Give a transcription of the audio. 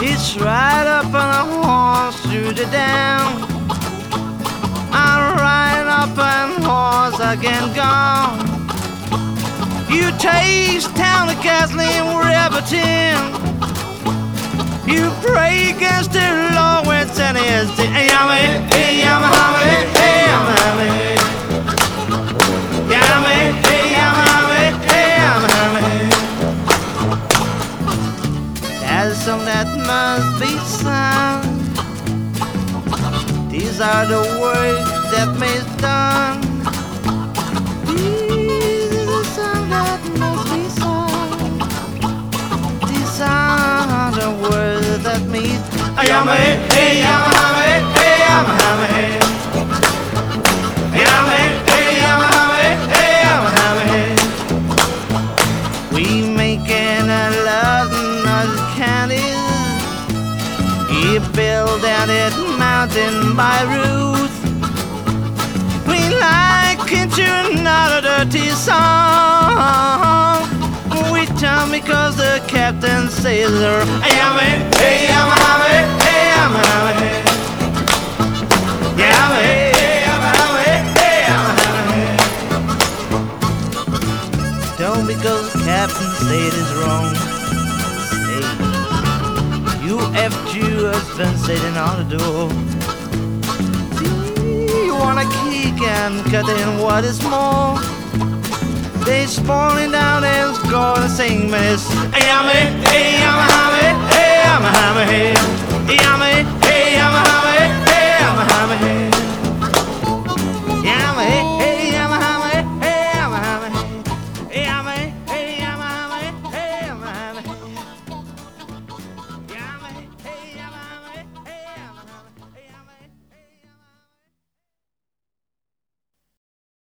Let's ride up on a horse through the down. I'll ride up on horse again gone. You taste town of gasoline Riverton. You pray against the law when it's any Hey, yummy, hey, yummy, yummy, hey, yummy, There's some that must be sung. These are the words that made done. These are the songs that must be sung. These are the words that yummy, yummy, hey, He built down that mountain by Ruth. We like into another dirty song. We turn because the captain says, Hey, yummy, yummy, hey, yummy. Yummy, hey, yummy, hey, yummy, yummy. Don't because the captain said it's wrong. Stay. Has been sitting on the door. You wanna kick and cut in what is more. They spawning down and gonna sing miss. Hey, yummy, hey, yummy, yummy, hey, yummy, yummy, hey, yummy,